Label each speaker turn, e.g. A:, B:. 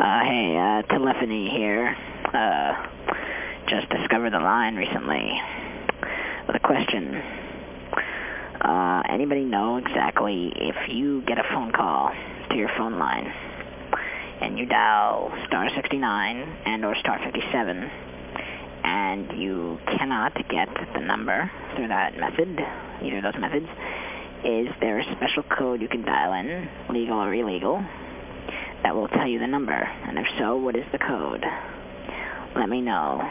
A: Uh, hey, uh, telephony here. Uh, just discovered the line recently with a question. Uh, anybody know exactly if you get a phone call to your phone line and you dial star 69 and or star 57 and you cannot get the number through that method, either of those methods, is there a special code you can dial in, legal or illegal, that will tell you the number? And if so, what is the code? Let me know.